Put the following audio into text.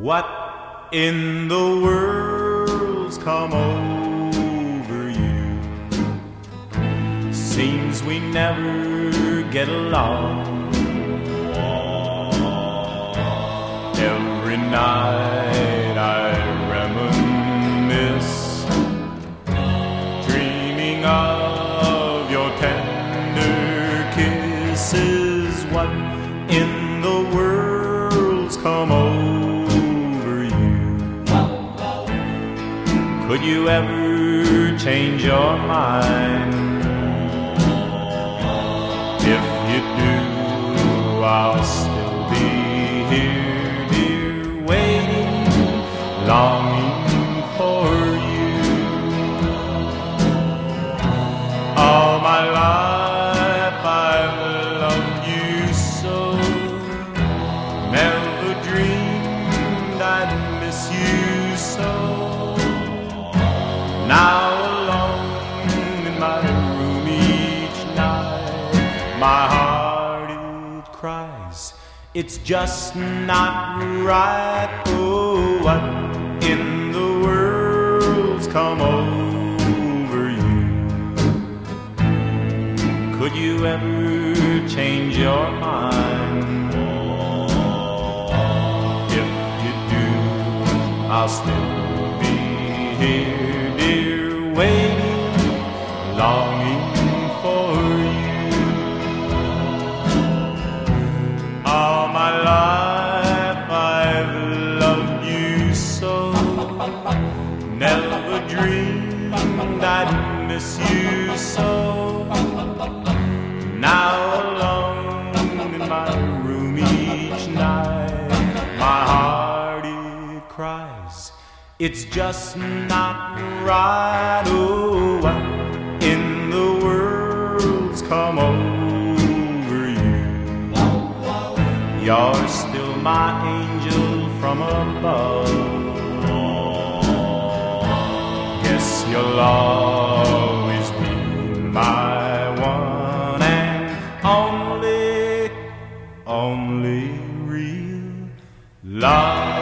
What in the world's come over you? Seems we never get along. Every night I reminisce, Could you ever change your mind? If you do, I'll still be here, dear, waiting, longing for you. All my life I've loved you so, never dreamed I'd miss you my heart it cries. It's just not right. Oh, what in the world's come over you? Could you ever change your mind? If you do, I'll still be here, dear, waiting, dreamed I'd miss you so. Now alone in my room each night, my heart it cries. It's just not right. Oh, what in the world's come over you? You're still my angel from above. You'll always be my one and only, only real love.